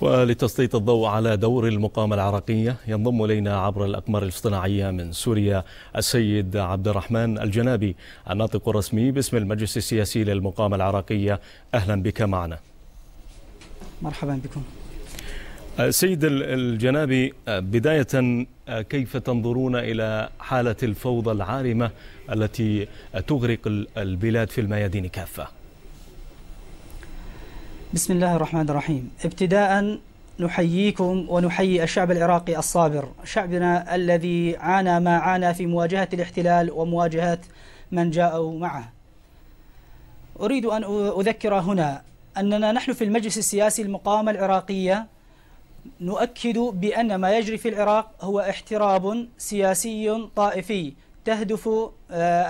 ولتسليط الضوء على دور المقاومة العراقية ينضم إلينا عبر الأقمار الاصطناعية من سوريا السيد عبد الرحمن الجنابي الناطق الرسمي باسم المجلس السياسي للمقاومة العراقية. أهلا بك معنا. مرحبا بكم. سيد الجنابي بداية كيف تنظرون إلى حالة الفوضى العارمة التي تغرق البلاد في الميادين كافة؟ بسم الله الرحمن الرحيم. ابتداء نحييكم ونحيي الشعب العراقي الصابر. شعبنا الذي عانى ما عانى في مواجهة الاحتلال ومواجهة من جاءوا معه. أريد أن أذكر هنا أننا نحن في المجلس السياسي المقاومة العراقية نؤكد بأن ما يجري في العراق هو احتراب سياسي طائفي. تهدف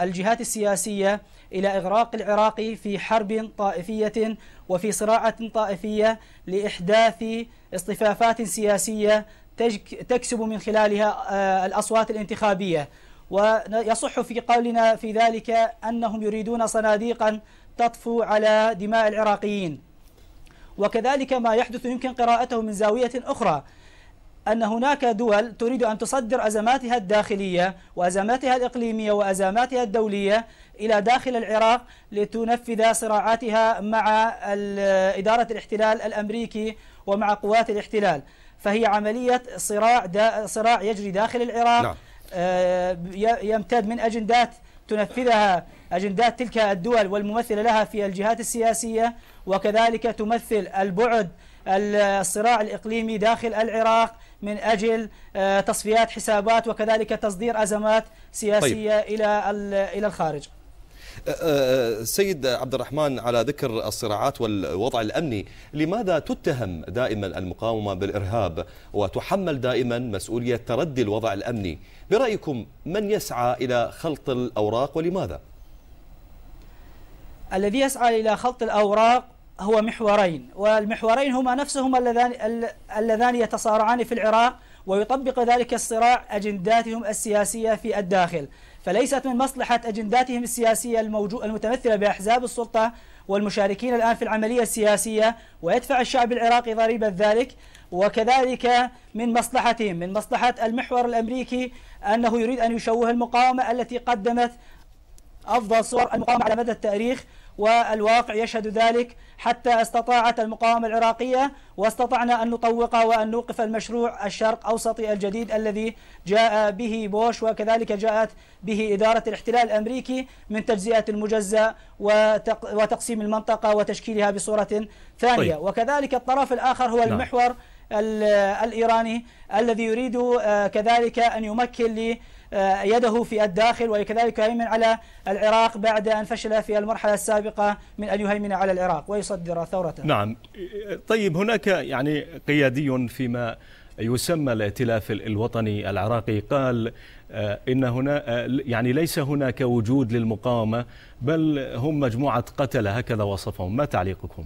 الجهات السياسية إلى إغراق العراق في حرب طائفية وفي صراعات طائفية لإحداث اصطفافات سياسية تكسب من خلالها الأصوات الانتخابية. ويصح في قولنا في ذلك أنهم يريدون صناديقا تطفو على دماء العراقيين. وكذلك ما يحدث يمكن قراءته من زاوية أخرى. أن هناك دول تريد أن تصدر أزماتها الداخلية وأزماتها الإقليمية وأزماتها الدولية إلى داخل العراق لتنفذ صراعاتها مع إدارة الاحتلال الأمريكي ومع قوات الاحتلال فهي عملية صراع صراع يجري داخل العراق نعم. يمتد من أجندات تنفذها أجندات تلك الدول والممثلة لها في الجهات السياسية وكذلك تمثل البعد الصراع الإقليمي داخل العراق من أجل تصفيات حسابات وكذلك تصدير أزمات سياسية طيب. إلى إلى الخارج سيد عبد الرحمن على ذكر الصراعات والوضع الأمني لماذا تتهم دائما المقاومة بالإرهاب وتحمل دائما مسؤولية تردي الوضع الأمني برأيكم من يسعى إلى خلط الأوراق ولماذا؟ الذي يسعى إلى خلط الأوراق هو محورين والمحورين هما نفسهما اللذان اللذان يتصارعان في العراق ويطبق ذلك الصراع أجنداتهم السياسية في الداخل. فليست من مصلحة أجنداتهم السياسية الموجو المتمثلة بأحزاب السلطة والمشاركين الآن في العملية السياسية ويدفع الشعب العراقي ضريبة ذلك. وكذلك من مصلحتهم من مصلحة المحور الأمريكي أنه يريد أن يشوه المقاومة التي قدمت أفضل صور المقاومة على مدى التاريخ. والواقع يشهد ذلك حتى استطاعت المقاومة العراقية واستطعنا أن نطوق وأن نوقف المشروع الشرق أوسطي الجديد الذي جاء به بوش وكذلك جاءت به إدارة الاحتلال الأمريكي من تجزئة المجزأ وتقسيم المنطقة وتشكيلها بصورة ثانية طيب. وكذلك الطرف الآخر هو نعم. المحور الإيراني الذي يريد كذلك أن يمكن يده في الداخل وكذلك يهيمن على العراق بعد أن فشل في المرحلة السابقة من أن يهيمن على العراق ويصدر ثورته. نعم. طيب هناك يعني قيادي فيما يسمى الائتلاف الوطني العراقي قال إن هنا يعني ليس هناك وجود للمقاومة بل هم مجموعة قتلة. هكذا وصفهم. ما تعليقكم؟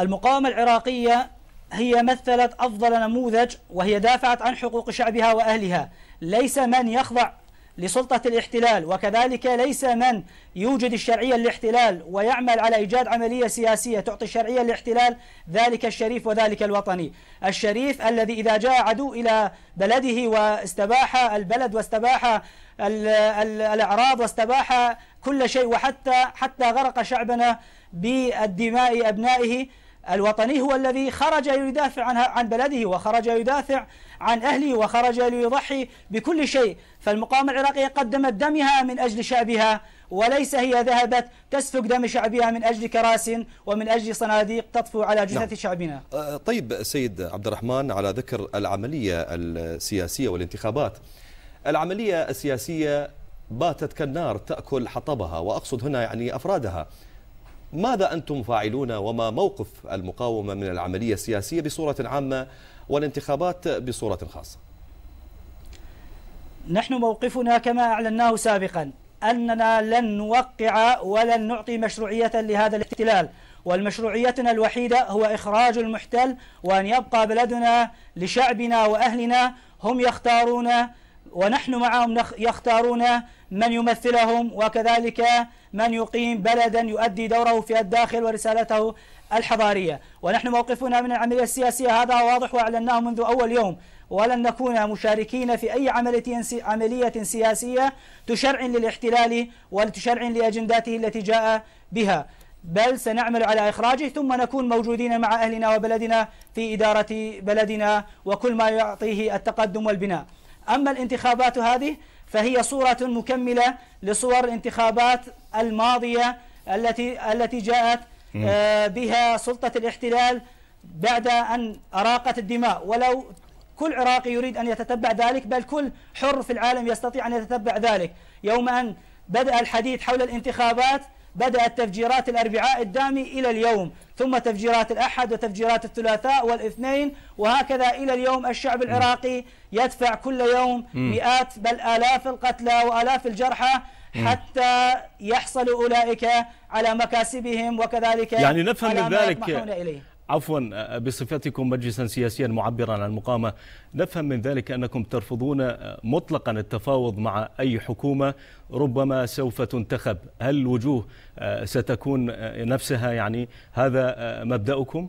المقاومة العراقية هي مثلت أفضل نموذج وهي دافعت عن حقوق شعبها وأهلها. ليس من يخضع لسلطة الاحتلال وكذلك ليس من يوجد الشرعية للاحتلال ويعمل على إيجاد عملية سياسية تعطي الشرعية للاحتلال ذلك الشريف وذلك الوطني. الشريف الذي إذا جاء عدو إلى بلده واستباح البلد واستباح الأعراض واستباح كل شيء وحتى حتى غرق شعبنا بالدماء أبنائه الوطني هو الذي خرج ليدافع عن عن بلده وخرج يدافع عن أهله وخرج ليضحي بكل شيء فالمقاومة العراقية قدمت دمها من أجل شعبها وليس هي ذهبت تسفك دم شعبها من أجل كراس ومن أجل صناديق تطفو على جثث نعم. شعبنا. طيب سيد عبد الرحمن على ذكر العملية السياسية والانتخابات. العملية السياسية باتت كالنار تأكل حطبها وأقصد هنا يعني أفرادها. ماذا أنتم فاعلون وما موقف المقاومة من العملية السياسية بصورة عامة والانتخابات بصورة خاصة؟ نحن موقفنا كما أعلناه سابقا أننا لن نوقع ولن نعطي مشروعية لهذا الاحتلال والمشروعيتنا الوحيدة هو إخراج المحتل وأن يبقى بلدنا لشعبنا وأهلنا هم يختارون ونحن معهم يختارون من يمثلهم وكذلك من يقيم بلدا يؤدي دوره في الداخل ورسالته الحضارية. ونحن موقفنا من العملية السياسية. هذا واضح وأعلناه منذ أول يوم. ولن نكون مشاركين في أي عملية عملية سياسية تشرع للاحتلال وتشرع لأجنداته التي جاء بها. بل سنعمل على إخراجه ثم نكون موجودين مع أهلنا وبلدنا في إدارة بلدنا وكل ما يعطيه التقدم والبناء. أما الانتخابات هذه فهي صورة مكملة لصور الانتخابات الماضية التي التي جاءت آه، بها سلطة الاحتلال بعد أن أراقت الدماء. ولو كل عراقي يريد أن يتتبع ذلك بل كل حر في العالم يستطيع أن يتتبع ذلك. يوم أن بدأ الحديث حول الانتخابات بدأت تفجيرات الأربعاء الدامي إلى اليوم ثم تفجيرات الأحد وتفجيرات الثلاثاء والإثنين وهكذا إلى اليوم الشعب العراقي يدفع كل يوم مئات بل آلاف القتلى وآلاف الجرحى حتى يحصل أولئك على مكاسبهم وكذلك يعني نفهم من ذلك عفوا بصفتكم مجلسا سياسيا معبرا عن المقاومة نفهم من ذلك أنكم ترفضون مطلقا التفاوض مع أي حكومة ربما سوف تنتخب هل الوجوه ستكون نفسها يعني هذا مبدأكم؟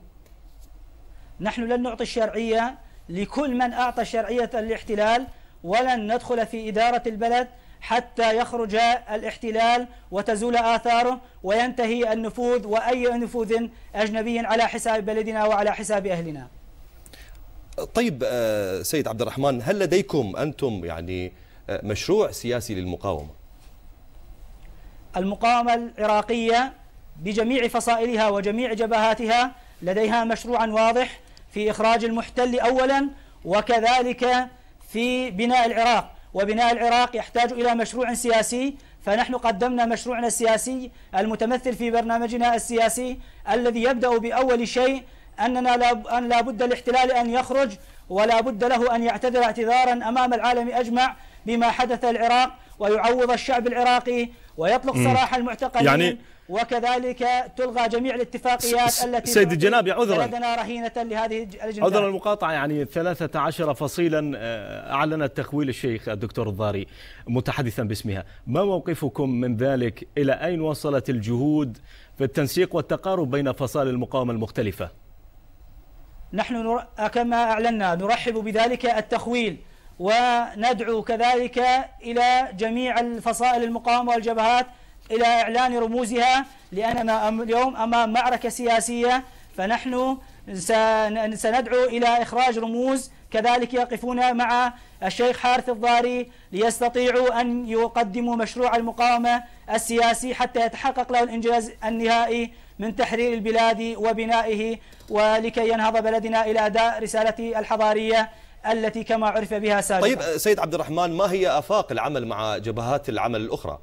نحن لن نعطي الشرعية لكل من أعطى شرعية الاحتلال ولن ندخل في إدارة البلد حتى يخرج الاحتلال وتزول آثاره وينتهي النفوذ وأي نفوذ أجنبي على حساب بلدنا وعلى حساب أهلنا. طيب آه، سيد عبد الرحمن هل لديكم أنتم يعني آه، مشروع سياسي للمقاومة؟ المقاومة العراقية بجميع فصائلها وجميع جبهاتها لديها مشروعا واضح في إخراج المحتل أولا وكذلك في بناء العراق. وبناء العراق يحتاج إلى مشروع سياسي فنحن قدمنا مشروعنا السياسي المتمثل في برنامجنا السياسي الذي يبدأ بأول شيء أننا لا أن لا بد الاحتلال أن يخرج ولا بد له أن يعتذر اعتذارا أمام العالم أجمع بما حدث العراق ويعوض الشعب العراقي ويطلق سراح المعتقلين يعني وكذلك تلغى جميع الاتفاقيات التي سيد الجناب عذرا. بلدنا رهينة لهذه الجناب عذرا المقاطعة يعني 13 فصيلا آه، أعلن التخويل الشيخ الدكتور الضاري متحدثا باسمها. ما موقفكم من ذلك؟ إلى أين وصلت الجهود في التنسيق والتقارب بين فصائل المقاومة المختلفة؟ نحن كما أعلنا نرحب بذلك التخويل وندعو كذلك إلى جميع الفصائل المقاومة والجبهات إلى إعلان رموزها لأننا اليوم أمام معركة سياسية فنحن سندعو إلى إخراج رموز كذلك يقفون مع الشيخ حارث الضاري ليستطيعوا أن يقدموا مشروع المقاومة السياسي حتى يتحقق له الإنجاز النهائي من تحرير البلاد وبنائه ولكي ينهض بلدنا إلى أداء رسالته الحضارية التي كما عرف بها سابقا طيب سيد عبد الرحمن ما هي آفاق العمل مع جبهات العمل الأخرى؟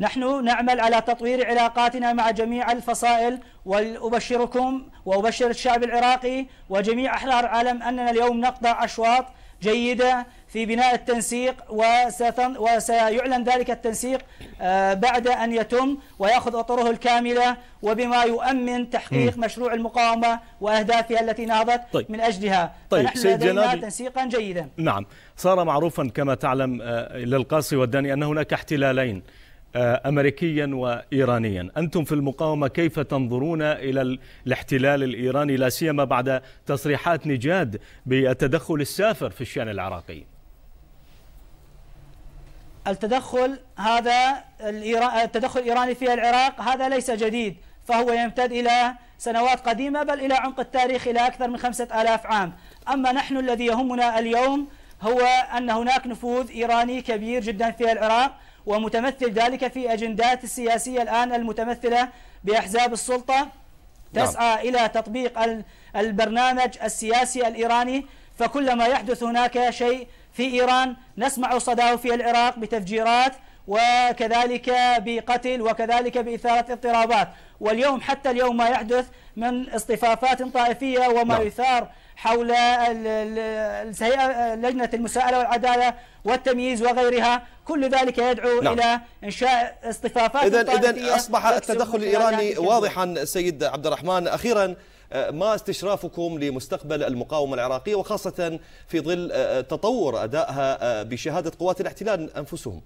نحن نعمل على تطوير علاقاتنا مع جميع الفصائل وأبشركم وأبشر الشعب العراقي وجميع أحرار العالم أننا اليوم نقطع أشواط جيدة في بناء التنسيق وسيعلن ذلك التنسيق آه، بعد أن يتم ويأخذ أطره الكاملة وبما يؤمن تحقيق م. مشروع المقاومة وأهدافها التي نهضت طيب. من أجلها طيب فنحن سيد جنابي تنسيقا جيدا نعم صار معروفا كما تعلم آه، للقاصي والداني أن هناك احتلالين آه، أمريكيا وإيرانيا. أنتم في المقاومة كيف تنظرون إلى الاحتلال الإيراني؟ لا سيما بعد تصريحات نجاد بالتدخل السافر في الشأن العراقي. التدخل هذا التدخل الإيراني في العراق هذا ليس جديد فهو يمتد إلى سنوات قديمة بل إلى عمق التاريخ إلى أكثر من خمسة آلاف عام. أما نحن الذي يهمنا اليوم هو أن هناك نفوذ إيراني كبير جدا في العراق ومتمثل ذلك في أجندات السياسية الآن المتمثلة بأحزاب السلطة تسعى نعم. إلى تطبيق البرنامج السياسي الإيراني فكلما يحدث هناك شيء في إيران نسمع صداه في العراق بتفجيرات وكذلك بقتل وكذلك بإثارة اضطرابات واليوم حتى اليوم ما يحدث من اصطفافات طائفية وما نعم. يثار حول لجنة المساءلة والعدالة والتمييز وغيرها. كل ذلك يدعو نعم. إلى إنشاء اصطفافات إذا إذا أصبح التدخل الإيراني واضحا سيد عبد الرحمن. أخيرا ما استشرافكم لمستقبل المقاومة العراقية وخاصة في ظل تطور أدائها بشهادة قوات الاحتلال أنفسهم؟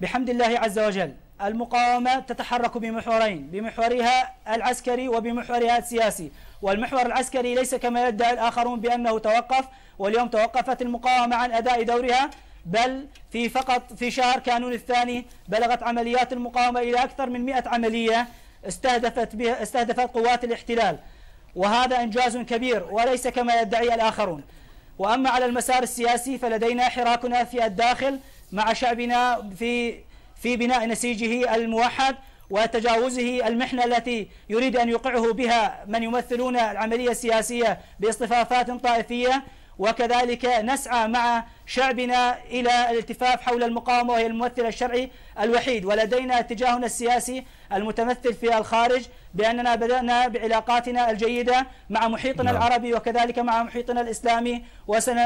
بحمد الله عز وجل. المقاومة تتحرك بمحورين بمحورها العسكري وبمحورها السياسي. والمحور العسكري ليس كما يدعي الآخرون بأنه توقف واليوم توقفت المقاومة عن أداء دورها بل في فقط في شهر كانون الثاني بلغت عمليات المقاومة إلى أكثر من 100 عملية استهدفت بها استهدفت قوات الاحتلال. وهذا إنجاز كبير وليس كما يدعي الآخرون. وأما على المسار السياسي فلدينا حراكنا في الداخل مع شعبنا في في بناء نسيجه الموحد وتجاوزه المحنة التي يريد أن يوقعه بها من يمثلون العملية السياسية باصطفافات طائفية. وكذلك نسعى مع شعبنا إلى الالتفاف حول المقاومة وهي الممثل الشرعي الوحيد. ولدينا اتجاهنا السياسي المتمثل في الخارج بأننا بدأنا بعلاقاتنا الجيدة مع محيطنا نعم. العربي وكذلك مع محيطنا الإسلامي.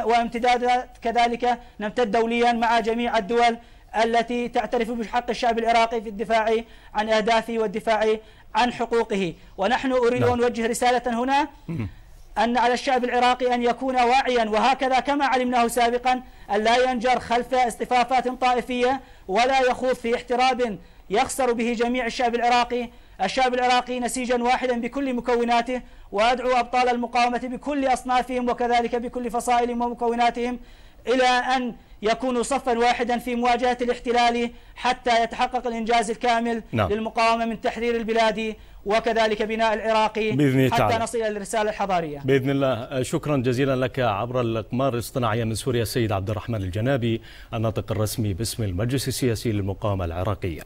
وامتداد كذلك نمتد دوليا مع جميع الدول التي تعترف بحق الشعب العراقي في الدفاع عن أهدافه والدفاع عن حقوقه. ونحن أريد نعم. أن نوجه رسالة هنا أن على الشعب العراقي أن يكون واعيا. وهكذا كما علمناه سابقا أن لا ينجر خلف اصطفافات طائفية ولا يخوض في احتراب يخسر به جميع الشعب العراقي. الشعب العراقي نسيجا واحدا بكل مكوناته. وأدعو أبطال المقاومة بكل أصنافهم وكذلك بكل فصائلهم ومكوناتهم إلى أن يكونوا صفا واحدا في مواجهة الاحتلال حتى يتحقق الإنجاز الكامل نعم. للمقاومة من تحرير البلاد وكذلك بناء العراقي بإذن حتى تعالى. نصل إلى الرسالة الحضارية بإذن الله شكرا جزيلا لك عبر الأقمار الاصطناعية من سوريا السيد عبد الرحمن الجنابي الناطق الرسمي باسم المجلس السياسي للمقاومة العراقية